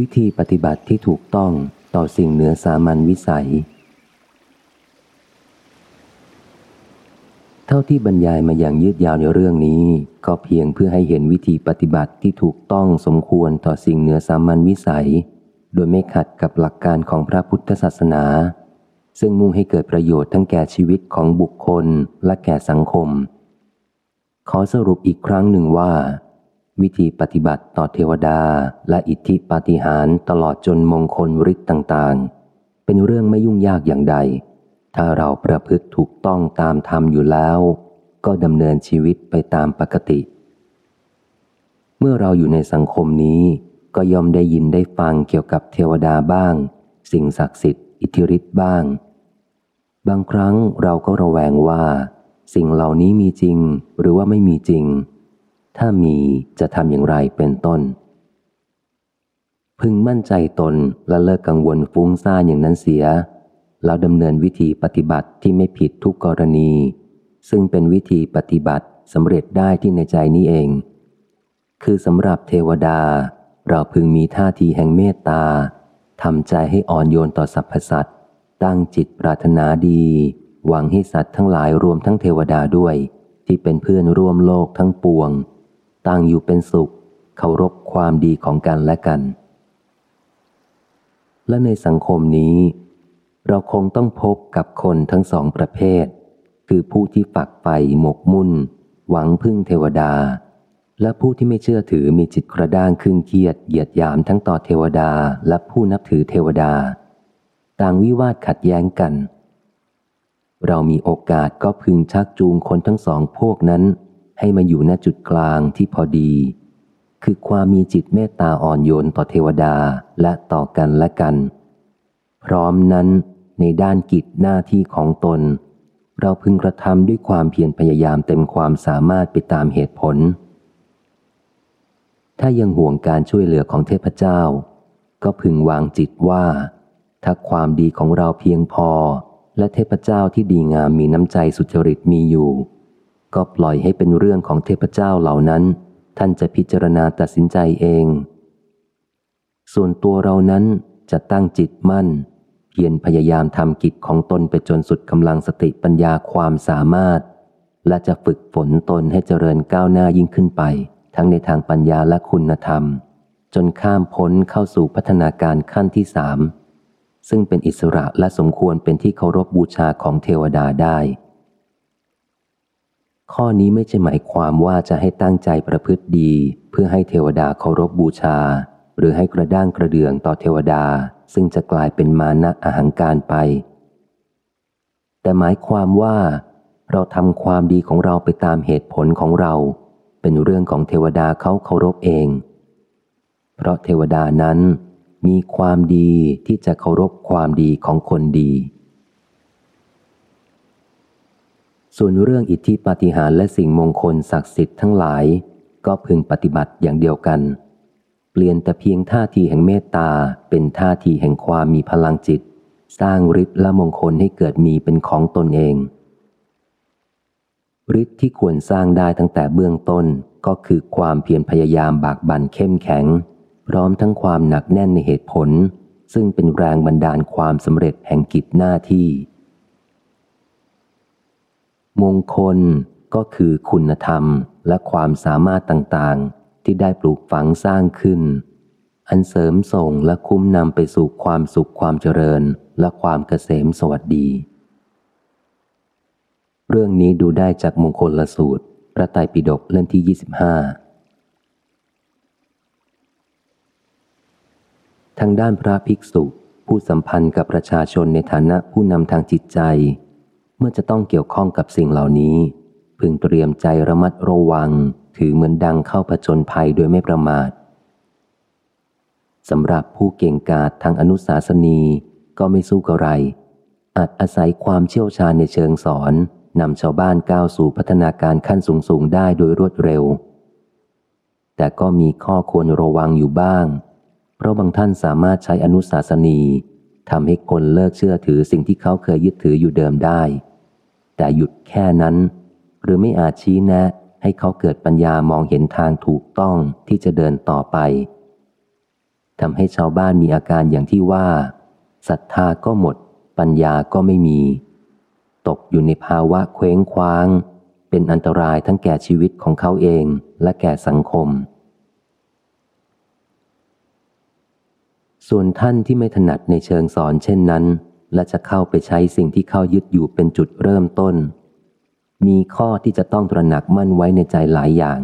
วิธีปฏิบัติที่ถูกต้องต่อสิ่งเหนือสามัญวิสัย เท่าที่บรรยายมาอย่างยืดยาวในเรื่องนี้ ก็เพียงเพื่อให้เห็นวิธีปฏิบัติที่ถูกต้องสมควรต่อสิ่งเหนือสามัญวิสัย โดยไม่ขัดกับหลักการของพระพุทธศาสนา ซึ่งมุ่งให้เกิดประโยชน์ทั้งแก่ชีวิตของบุคคลและแก่สังคม ขอสรุปอีกครั้งหนึ่งว่า วิธีปฏิบัติต่อเทวดาและอิทธิปาฏิหาริย์ตลอดจนมงคลฤทธิ์ต่างๆ เป็นเรื่องไม่ยุ่งยากอย่างใด ถ้าเราประพฤติถูกต้องตามธรรมอยู่แล้ว ก็ดำเนินชีวิตไปตามปกติ เมื่อเราอยู่ในสังคมนี้ ก็ย่อมได้ยินได้ฟังเกี่ยวกับเทวดาบ้าง สิ่งศักดิ์สิทธิ์อิทธิฤทธิ์บ้าง บางครั้งเราก็ระแวงว่า สิ่งเหล่านี้มีจริงหรือว่าไม่มีจริง ถ้ามีจะทำอย่างไรเป็นต้น พึงมั่นใจตนและเลิกกังวลฟุ้งซ่านอย่างนั้นเสีย แล้วดำเนินวิธีปฏิบัติที่ไม่ผิดทุกกรณี ซึ่งเป็นวิธีปฏิบัติสำเร็จได้ที่ในใจนี้เอง คือสำหรับเทวดา เราพึงมีท่าทีแห่งเมตตาทำใจให้อ่อนโยนต่อสรรพสัตว์ตั้งจิตปรารถนาดี หวังให้สัตว์ทั้งหลายรวมทั้งเทวดาด้วย ที่เป็นเพื่อนร่วมโลกทั้งปวง ต่างอยู่เป็นสุข เคารพความดีของกันและกัน และในสังคมนี้ เราคงต้องพบกับคนทั้งสองประเภท คือผู้ที่ฝักใฝ่หมกมุ่น หวังพึ่งเทวดา และผู้ที่ไม่เชื่อถือมีจิตกระด้างคึงเครียดเหยียดยามทั้งต่อเทวดาและผู้นับถือเทวดา ต่างวิวาทขัดแย้งกันเรามีโอกาสก็พึงชักจูงคนทั้งสองพวกนั้น ให้มาอยู่ณจุดกลางที่พอดี คือความมีจิตเมตตาอ่อนโยนต่อเทวดาและต่อกันและกัน พร้อมนั้นในด้านกิจหน้าที่ของตน เราพึงกระทำด้วยความเพียรพยายามเต็มความสามารถไปตามเหตุผล ถ้ายังห่วงการช่วยเหลือของเทพเจ้า ก็พึงวางจิตว่า ถ้าความดีของเราเพียงพอ และเทพเจ้าที่ดีงามมีน้ำใจสุจริตมีอยู่ ก็ปล่อยให้เป็นเรื่องของเทพเจ้าเหล่านั้น ท่านจะพิจารณาตัดสินใจเอง ส่วนตัวเรานั้นจะตั้งจิตมั่น เพียรพยายามทำกิจของตนไปจนสุดกำลังสติปัญญาความสามารถ และจะฝึกฝนตนให้เจริญก้าวหน้ายิ่งขึ้นไป ทั้งในทางปัญญาและคุณธรรม จนข้ามพ้นเข้าสู่พัฒนาการขั้นที่สามซึ่งเป็นอิสระและสมควรเป็นที่เคารพบบูชาของเทวดาได้ ข้อนี้ไม่ใช่หมายความว่าจะให้ตั้งใจประพฤติดี เพื่อให้เทวดาเคารพบบูชา หรือให้กระด้างกระเดืองต่อเทวดา ซึ่งจะกลายเป็นมานะอาหังการไป แต่หมายความว่า เราทำความดีของเราไปตามเหตุผลของเรา เป็นเรื่องของเทวดาเขาเคารพเอง เพราะเทวดานั้นมีความดีที่จะเคารพความดีของคนดี ส่วนเรื่องอิทธิปาฏิหาริย์และสิ่งมงคลศักดิ์สิทธิ์ทั้งหลาย ก็พึงปฏิบัติอย่างเดียวกัน เปลี่ยนแต่เพียงท่าทีแห่งเมตตาเป็นท่าทีแห่งความมีพลังจิต สร้างฤทธิ์และมงคลให้เกิดมีเป็นของตนเองฤทธิ์ที่ควรสร้างได้ตั้งแต่เบื้องต้นก็คือความเพียรพยายามบากบั่นเข้มแข็ง พร้อมทั้งความหนักแน่นในเหตุผล ซึ่งเป็นแรงบันดาลความสำเร็จแห่งกิจหน้าที่ มงคลก็คือคุณธรรมและความสามารถต่างๆ ที่ได้ปลูกฝังสร้างขึ้น อันเสริมส่งและคุ้มนำไปสู่ความสุขความเจริญและความเกษมสวัสดี เรื่องนี้ดูได้จากมงคลละสูตร พระไตรปิฎกเล่มที่ 25 ทางด้านพระภิกษุผู้สัมพันธ์กับประชาชนในฐานะผู้นำทางจิตใจ เมื่อจะต้องเกี่ยวข้องกับสิ่งเหล่านี้ พึงเตรียมใจระมัดระวัง ถือเหมือนดังเข้าผจญภัยโดยไม่ประมาทสำหรับผู้เก่งกาจทางอนุสาสนีก็ไม่สู้กระไร อาจอาศัยความเชี่ยวชาญในเชิงสอนนำชาวบ้านก้าวสู่พัฒนาการขั้นสูงสูงได้โดยรวดเร็ว แต่ก็มีข้อควรระวังอยู่บ้าง เพราะบางท่านสามารถใช้อนุสาสนี ทำให้คนเลิกเชื่อถือสิ่งที่เขาเคยยึดถืออยู่เดิมได้ แต่หยุดแค่นั้น หรือไม่อาจชี้แนะ ให้เขาเกิดปัญญามองเห็นทางถูกต้องที่จะเดินต่อไปทำให้ชาวบ้านมีอาการอย่างที่ว่าศรัทธาก็หมด ปัญญาก็ไม่มี ตกอยู่ในภาวะเคว้งคว้าง เป็นอันตรายทั้งแก่ชีวิตของเขาเองและแก่สังคม ส่วนท่านที่ไม่ถนัดในเชิงสอนเช่นนั้น และจะเข้าไปใช้สิ่งที่เข้ายึดอยู่เป็นจุดเริ่มต้น มีข้อที่จะต้องตระหนักมั่นไว้ในใจหลายอย่าง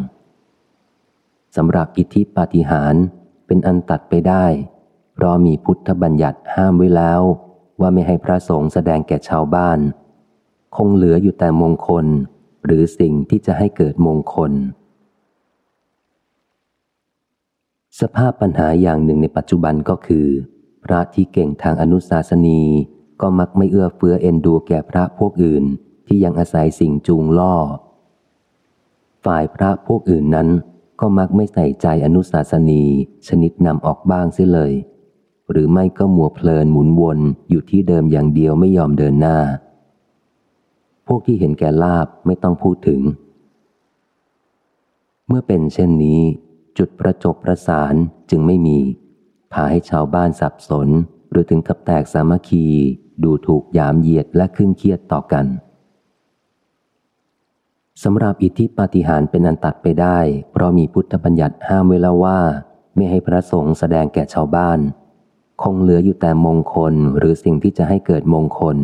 สำหรับอิทธิปาฏิหาริย์เป็นอันตัดไปได้ เพราะมีพุทธบัญญัติห้ามไว้แล้ว ว่าไม่ให้พระสงฆ์แสดงแก่ชาวบ้าน คงเหลืออยู่แต่มงคล หรือสิ่งที่จะให้เกิดมงคล สภาพปัญหาอย่างหนึ่งในปัจจุบันก็คือ พระที่เก่งทางอนุสาสนีก็มักไม่เอื้อเฟื้อเอ็นดูแก่พระพวกอื่นที่ยังอาศัยสิ่งจูงล่อ ฝ่ายพระพวกอื่นนั้น ก็มักไม่ใส่ใจอนุสาสนีชนิดนำออกบ้างเสียเลย หรือไม่ก็มัวเพลินหมุนวนอยู่ที่เดิมอย่างเดียวไม่ยอมเดินหน้า พวกที่เห็นแก่ลาบไม่ต้องพูดถึง เมื่อเป็นเช่นนี้ จุดประจบประสานจึงไม่มี พาให้ชาวบ้านสับสน หรือถึงกับแตกสามัคคี ดูถูกยามเหยียดและขึ้นเครียดต่อกันสำหรับอิทธิปาฏิหาริย์เป็นอันตัดไปได้ เพราะมีพุทธบัญญัติห้ามไว้แล้วว่า ไม่ให้พระสงฆ์แสดงแก่ชาวบ้าน คงเหลืออยู่แต่มงคลหรือสิ่งที่จะให้เกิดมงคล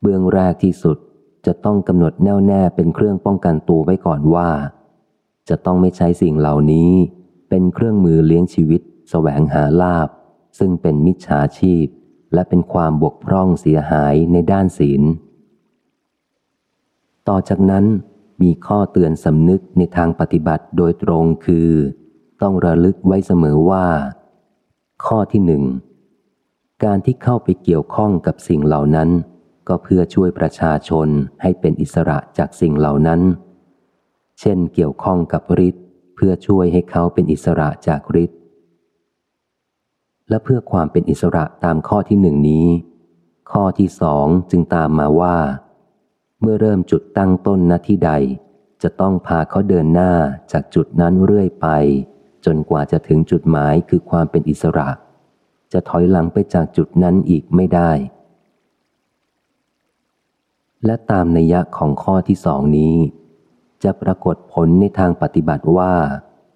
เบื้องแรกที่สุดจะต้องกำหนดแน่วแน่เป็นเครื่องป้องกันตัวไว้ก่อนว่า จะต้องไม่ใช้สิ่งเหล่านี้ เป็นเครื่องมือเลี้ยงชีวิตสแสวงหาลาบ ซึ่งเป็นมิจฉาชีพ และเป็นความบกพร่องเสียหายในด้านศีล ต่อจากนั้นมีข้อเตือนสำนึกในทางปฏิบัติโดยตรงคือ ต้องระลึกไว้เสมอว่า ข้อที่หนึ่งการที่เข้าไปเกี่ยวข้องกับสิ่งเหล่านั้น ก็เพื่อช่วยประชาชนให้เป็นอิสระจากสิ่งเหล่านั้น เช่นเกี่ยวข้องกับฤทธิ์เพื่อช่วยให้เขาเป็นอิสระจากฤทธิ์และเพื่อความเป็นอิสระตามข้อที่หนึ่งนี้ ข้อที่สองจึงตามมาว่า เมื่อเริ่มจุดตั้งต้นณที่ใด จะต้องพาเขาเดินหน้าจากจุดนั้นเรื่อยไป จนกว่าจะถึงจุดหมายคือความเป็นอิสระ จะถอยหลังไปจากจุดนั้นอีกไม่ได้ และตามนัยยะของข้อที่สองนี้ จะปรากฏผลในทางปฏิบัติว่า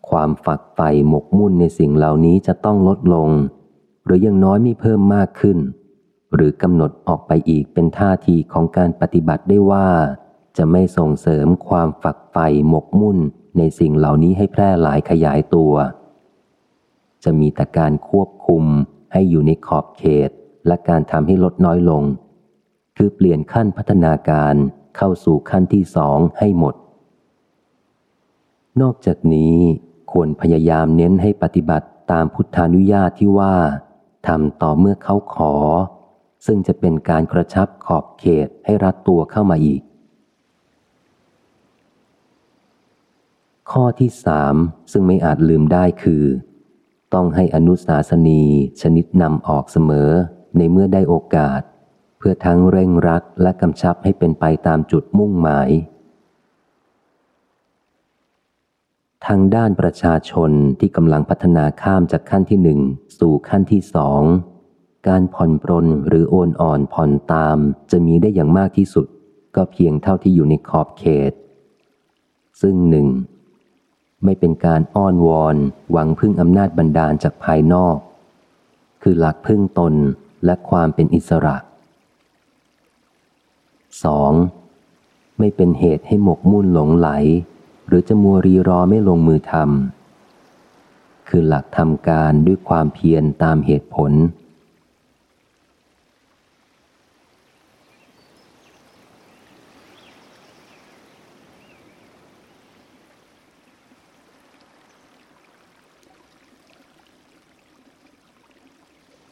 ความฝักใฝ่หมกมุ่นในสิ่งเหล่านี้จะต้องลดลง หรือยังน้อยไม่เพิ่มมากขึ้น หรือกำหนดออกไปอีกเป็นท่าทีของการปฏิบัติได้ว่า จะไม่ส่งเสริมความฝักใฝ่หมกมุ่นในสิ่งเหล่านี้ให้แพร่หลายขยายตัว จะมีแต่การควบคุมให้อยู่ในขอบเขตและการทำให้ลดน้อยลง คือเปลี่ยนขั้นพัฒนาการเข้าสู่ขั้นที่สองให้หมด นอกจากนี้ควรพยายามเน้นให้ปฏิบัติตามพุทธานุญาตที่ว่าทำต่อเมื่อเขาขอ ซึ่งจะเป็นการกระชับขอบเขตให้รัดตัวเข้ามาอีก ข้อที่สามซึ่งไม่อาจลืมได้คือ ต้องให้อนุสาสนีชนิดนำออกเสมอในเมื่อได้โอกาส เพื่อทั้งเร่งรัดและกำชับให้เป็นไปตามจุดมุ่งหมาย ทางด้านประชาชนที่กำลังพัฒนาข้ามจากขั้นที่หนึ่งสู่ขั้นที่สอง การผ่อนปรนหรือโอนอ่อนผ่อนตามจะมีได้อย่างมากที่สุด ก็เพียงเท่าที่อยู่ในขอบเขต ซึ่งหนึ่งไม่เป็นการอ้อนวอนหวังพึ่งอำนาจบันดาลจากภายนอก คือหลักพึ่งตนและความเป็นอิสระ 2. ไม่เป็นเหตุให้หมกมุ่นหลงไหล หรือจะมัวรีรอไม่ลงมือทำคือหลักทำการด้วยความเพียรตามเหตุผล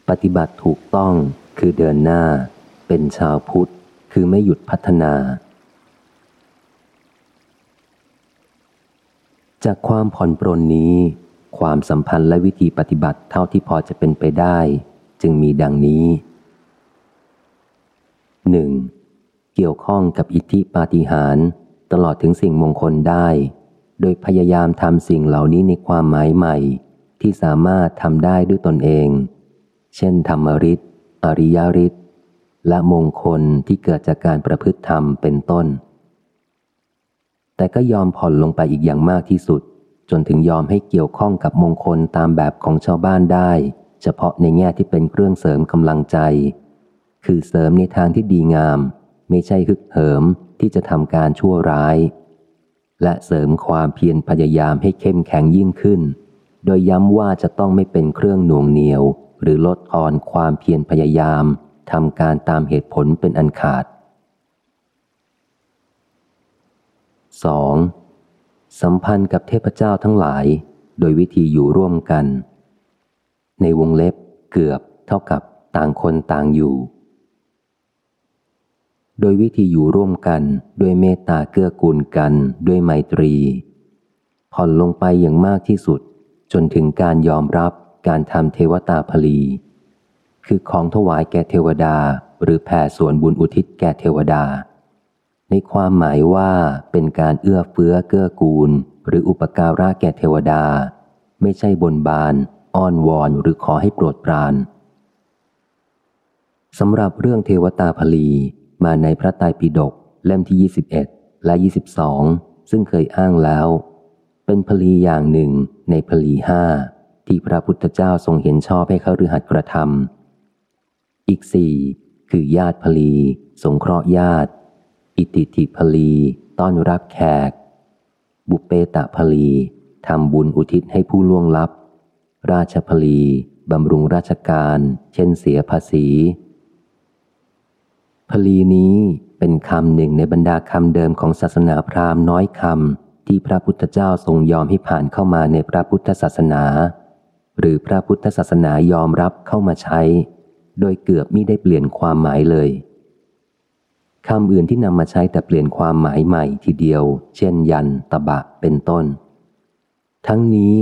ปฏิบัติถูกต้องคือเดินหน้า เป็นชาวพุทธ คือไม่หยุดพัฒนา จากความผ่อนปรนนี้ ความสัมพันธ์และวิธีปฏิบัติเท่าที่พอจะเป็นไปได้ จึงมีดังนี้หนึ่งเกี่ยวข้องกับอิทธิปาฏิหาริย์ตลอดถึงสิ่งมงคลได้ โดยพยายามทำสิ่งเหล่านี้ในความหมายใหม่ ที่สามารถทำได้ด้วยตนเอง เช่น ธรรมริษอริยริษและมงคลที่เกิดจากการประพฤติธรรมเป็นต้น แต่ก็ยอมผ่อนลงไปอีกอย่างมากที่สุด จนถึงยอมให้เกี่ยวข้องกับมงคลตามแบบของชาวบ้านได้ เฉพาะในแง่ที่เป็นเครื่องเสริมกำลังใจ คือเสริมในทางที่ดีงาม ไม่ใช่ฮึกเหิมที่จะทำการชั่วร้าย และเสริมความเพียรพยายามให้เข้มแข็งยิ่งขึ้น โดยย้ำว่าจะต้องไม่เป็นเครื่องหน่วงเหนียว หรือลดทอนความเพียรพยายามทำการตามเหตุผลเป็นอันขาด 2. สัมพันธ์กับเทพเจ้าทั้งหลาย โดยวิธีอยู่ร่วมกัน ในวงเล็บเกือบเท่ากับต่างคนต่างอยู่ โดยวิธีอยู่ร่วมกันด้วยเมตตาเกื้อกูลกันด้วยไมตรี ผ่อนลงไปอย่างมากที่สุด จนถึงการยอมรับการทำเทวตาพลี คือของถวายแก่เทวดา หรือแผ่ส่วนบุญอุทิศแก่เทวดา ในความหมายว่าเป็นการเอื้อเฟื้อเกื้อกูล หรืออุปการะแก่เทวดา ไม่ใช่บนบาน อ้อนวอนหรือขอให้โปรดปรานสำหรับเรื่องเทวตาพลีมาในพระไตรปิฎกเล่มที่ 21 และ 22 ซึ่งเคยอ้างแล้ว เป็นพลีอย่างหนึ่งในพลีห้าที่พระพุทธเจ้าทรงเห็นชอบให้เขาฤหัสกระทำอีกสี่คือญาติพลี สงเคราะห์ญาติ อิติติพลี ต้อนรับแขก บุเปตะพลีทำบุญอุทิศให้ผู้ล่วงลับ ราชพลีบำรุงราชการ เช่นเสียภาษีพลีนี้เป็นคำหนึ่งในบรรดาคำเดิมของศาสนาพราหมณ์น้อยคำที่พระพุทธเจ้าทรงยอมให้ผ่านเข้ามาในพระพุทธศาสนา หรือพระพุทธศาสนายอมรับเข้ามาใช้ โดยเกือบมิได้เปลี่ยนความหมายเลย คำอื่นที่นำมาใช้แต่เปลี่ยนความหมายใหม่ทีเดียว เช่น ยัน ตะบะ เป็นต้น ทั้งนี้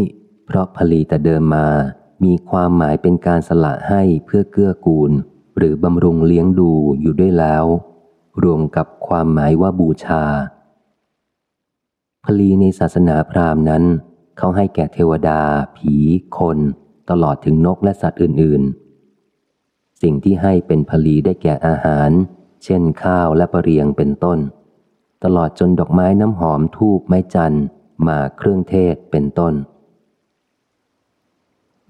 เพราะผลีแต่เดิมมา มีความหมายเป็นการสละให้เพื่อเกื้อกูล หรือบำรุงเลี้ยงดูอยู่ด้วยแล้ว รวมกับความหมายว่าบูชา พลีในศาสนาพราหมณ์นั้น เขาให้แก่เทวดา ผี คน ตลอดถึงนกและสัตว์อื่น ๆ สิ่งที่ให้เป็นผลีได้แก่อาหาร เช่นข้าวและปรเรียงเป็นต้น ตลอดจนดอกไม้น้ำหอมทูบไม้จันมาเครื่องเทศเป็นต้น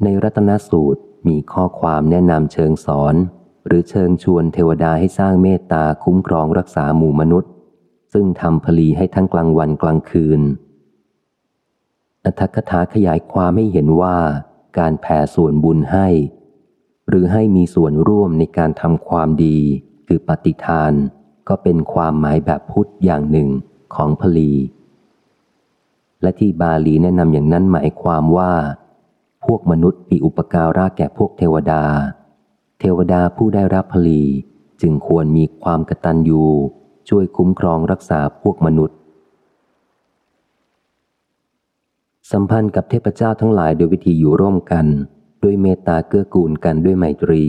ในรัตนสูตรมีข้อความแนะนำเชิงสอน หรือเชิงชวนเทวดาให้สร้างเมตตาคุ้มครองรักษาหมู่มนุษย์ ซึ่งทำผลีให้ทั้งกลางวันกลางคืน อัธกถาขยายความให้เห็นว่าการแผ่ส่วนบุญให้ หรือให้มีส่วนร่วมในการทำความดี คือปฏิทาน ก็เป็นความหมายแบบพุทธอย่างหนึ่งของพลี และที่บาลีแนะนำอย่างนั้นหมายความว่า พวกมนุษย์มีอุปการะแก่พวกเทวดา เทวดาผู้ได้รับพลีจึงควรมีความกตัญญูช่วยคุ้มครองรักษาพวกมนุษย์ สัมพันธ์กับเทพเจ้าทั้งหลายโดยวิธีอยู่ร่วมกัน ด้วยเมตตาเกื้อกูลกันด้วยไมตรี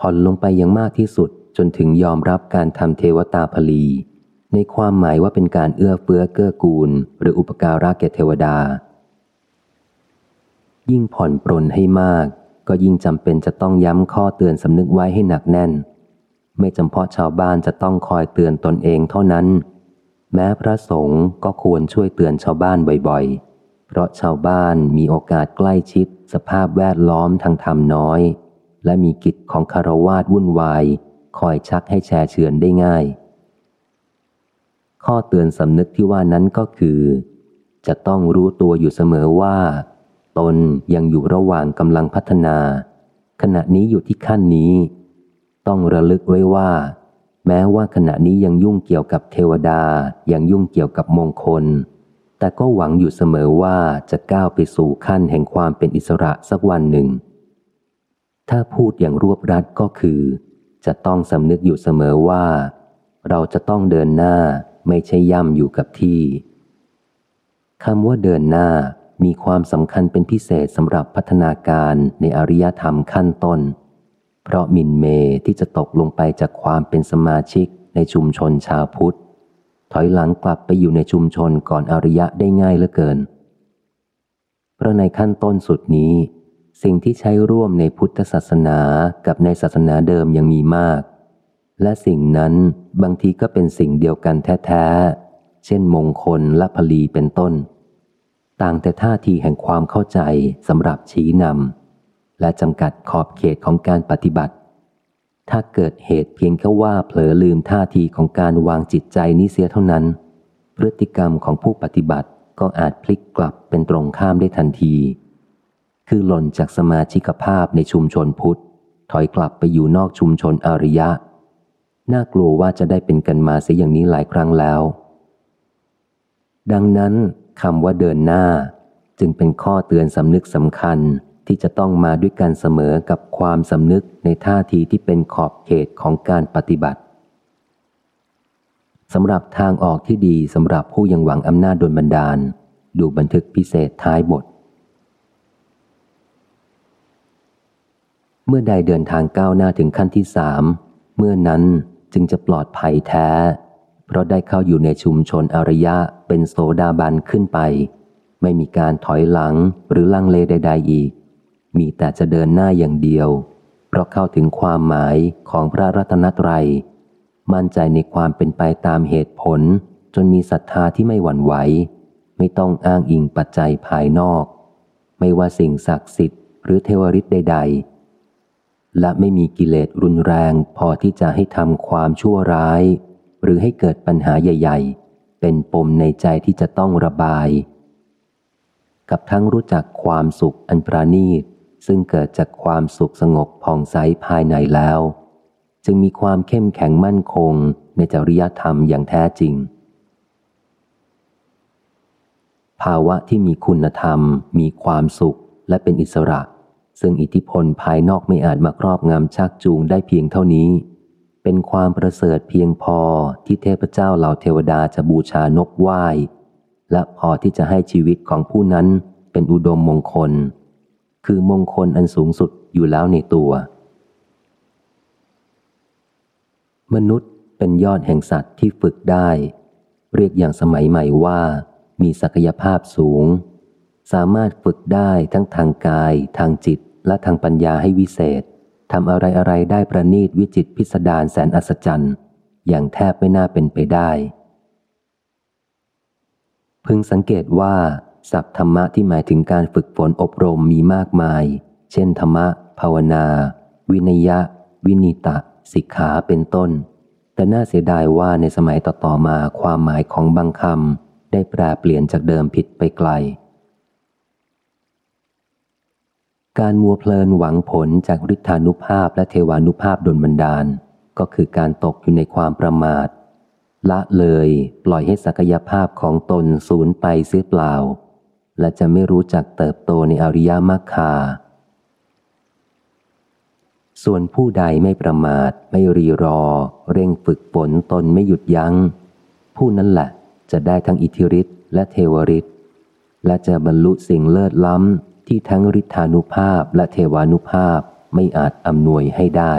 ผ่อนลงไปยังมากที่สุด จนถึงยอมรับการทำเทวตาพลี ในความหมายว่าเป็นการเอื้อเฟื้อเกื้อกูล หรืออุปการะแก่เทวดา ยิ่งผ่อนปรนให้มาก ก็ยิ่งจำเป็นจะต้องย้ำข้อเตือนสำนึกไว้ให้หนักแน่น ไม่จำเพาะชาวบ้านจะต้องคอยเตือนตนเองเท่านั้น แม้พระสงฆ์ก็ควรช่วยเตือนชาวบ้านบ่อยๆ เพราะชาวบ้านมีโอกาสใกล้ชิด สภาพแวดล้อมทางธรรมน้อย และมีกิจของคารวาสวุ่นวาย คอยชักให้แชร์เชือนได้ง่าย ข้อเตือนสำนึกที่ว่านั้นก็คือ จะต้องรู้ตัวอยู่เสมอว่า ตนยังอยู่ระหว่างกำลังพัฒนา ขณะนี้อยู่ที่ขั้นนี้ ต้องระลึกไว้ว่า แม้ว่าขณะนี้ยังยุ่งเกี่ยวกับเทวดา ยังยุ่งเกี่ยวกับมงคล แต่ก็หวังอยู่เสมอว่าจะก้าวไปสู่ขั้นแห่งความเป็นอิสระสักวันหนึ่งถ้าพูดอย่างรวบรัดก็คือ จะต้องสำนึกอยู่เสมอว่า เราจะต้องเดินหน้าไม่ใช่ย่ำอยู่กับที่คำว่าเดินหน้ามีความสำคัญเป็นพิเศษสำหรับพัฒนาการในอริยธรรมขั้นต้น เพราะมินเมที่จะตกลงไปจากความเป็นสมาชิกในชุมชนชาวพุทธ ถอยหลังกลับไปอยู่ในชุมชนก่อนอริยะได้ง่ายเหลือเกิน เพราะในขั้นต้นสุดนี้ สิ่งที่ใช้ร่วมในพุทธศาสนากับในศาสนาเดิมยังมีมาก และสิ่งนั้นบางทีก็เป็นสิ่งเดียวกันแท้ๆ เช่นมงคลและพลีเป็นต้น ต่างแต่ท่าทีแห่งความเข้าใจสำหรับชี้นำและจำกัดขอบเขตของการปฏิบัติ ถ้าเกิดเหตุเพียงแค่ว่าเผลอลืมท่าทีของการวางจิตใจนี้เสียเท่านั้น พฤติกรรมของผู้ปฏิบัติก็อาจพลิกกลับเป็นตรงข้ามได้ทันที คือหล่นจากสมาชิกภาพในชุมชนพุทธ ถอยกลับไปอยู่นอกชุมชนอริยะ น่ากลัวว่าจะได้เป็นกันมาเสียอย่างนี้หลายครั้งแล้ว ดังนั้นคำว่าเดินหน้า จึงเป็นข้อเตือนสำนึกสำคัญที่จะต้องมาด้วยกันเสมอกับความสำนึกในท่าทีที่เป็นขอบเขตของการปฏิบัติสำหรับทางออกที่ดีสำหรับผู้ยังหวังอำนาจดลบันดาล ดูบันทึกพิเศษท้ายบท เมื่อใดเดินทางก้าวหน้าถึงขั้นที่สามเมื่อนั้นจึงจะปลอดภัยแท้ เพราะได้เข้าอยู่ในชุมชนอริยะเป็นโสดาบันขึ้นไป ไม่มีการถอยหลังหรือลังเลใด ๆ อีก มีแต่จะเดินหน้าอย่างเดียว เพราะเข้าถึงความหมายของพระรัตนตรัย มั่นใจในความเป็นไปตามเหตุผล จนมีศรัทธาที่ไม่หวั่นไหว ไม่ต้องอ้างอิงปัจจัยภายนอก ไม่ว่าสิ่งศักดิ์สิทธิ์หรือเทวริษใด ๆ และไม่มีกิเลสรุนแรงพอที่จะให้ทำความชั่วร้าย หรือให้เกิดปัญหาใหญ่ ๆ เป็นปมในใจที่จะต้องระบาย กับทั้งรู้จักความสุขอันประณีต ซึ่งเกิดจากความสุขสงบผ่องใสภายในแล้ว จึงมีความเข้มแข็งมั่นคงในจริยธรรมอย่างแท้จริง ภาวะที่มีคุณธรรม มีความสุขและเป็นอิสระ ซึ่งอิทธิพลภายนอกไม่อาจมาครอบงำชักจูงได้เพียงเท่านี้ เป็นความประเสริฐเพียงพอที่เทพเจ้าเหล่าเทวดาจะบูชานกไหว้ และพอที่จะให้ชีวิตของผู้นั้นเป็นอุดมมงคล คือมงคลอันสูงสุดอยู่แล้วในตัว มนุษย์เป็นยอดแห่งสัตว์ที่ฝึกได้ เรียกอย่างสมัยใหม่ว่า มีศักยภาพสูง สามารถฝึกได้ทั้งทางกายทางจิต และทางปัญญาให้วิเศษทำอะไรอะไรได้ประณีตวิจิตพิสดารแสนอัศจรรย์ อย่างแทบไม่น่าเป็นไปได้ พึงสังเกตว่าศัพท์ธรรมะที่หมายถึงการฝึกฝนอบรมมีมากมาย เช่นธรรมะ ภาวนา วินยะ วินิตะ สิกขาเป็นต้น แต่น่าเสียดายว่าในสมัยต่อๆมาความหมายของบางคำได้แปรเปลี่ยนจากเดิมผิดไปไกล การมัวเพลินหวังผลจากฤทธานุภาพและเทวานุภาพดลบันดาล ก็คือการตกอยู่ในความประมาท ละเลยปล่อยให้ศักยภาพของตนสูญไปเสียเปล่า และจะไม่รู้จักเติบโตในอริยมรรคา ส่วนผู้ใดไม่ประมาทไม่รีรอ เร่งฝึกฝนตนไม่หยุดยัง้ง ผู้นั้นแหละจะได้ทั้งอิทธิฤทธิ์และเทวฤทธิ์และจะบรรลุสิ่งเลิศล้ำ ที่ทั้งฤทธานุภาพและเทวานุภาพไม่อาจอำนวยให้ได้